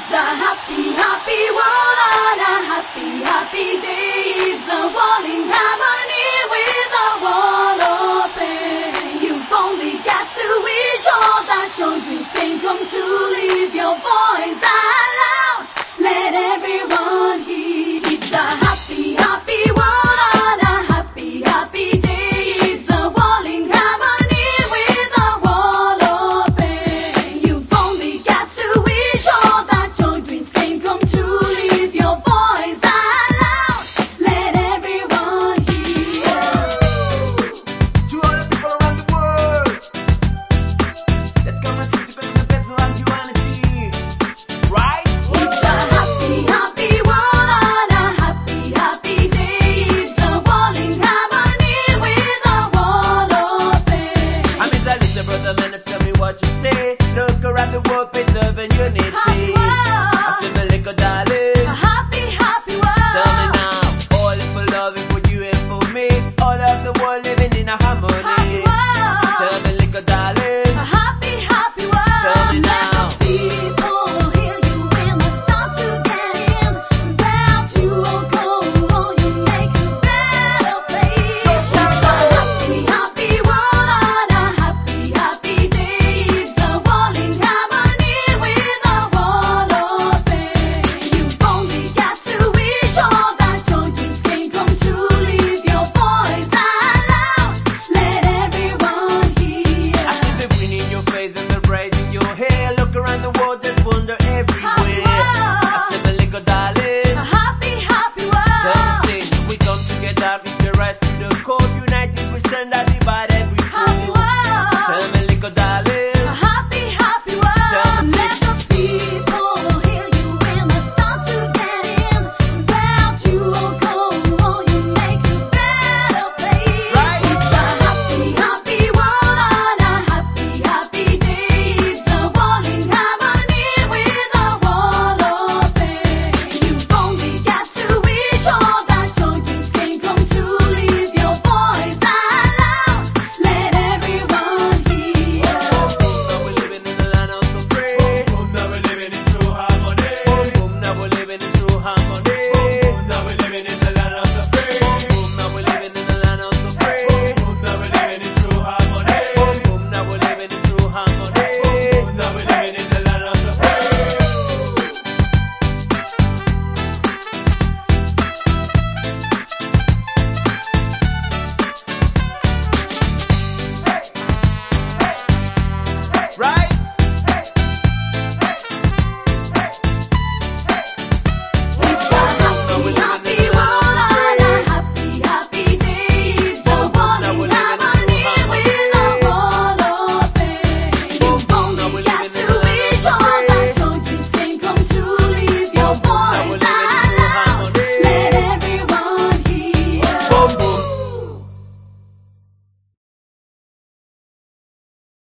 It's a happy, happy world on a happy, happy day. It's a wall in harmony with a wall open. You've only got to wish all that your dreams can come true. Leave your boys the world preserving and the rays in your hair. Look around the world,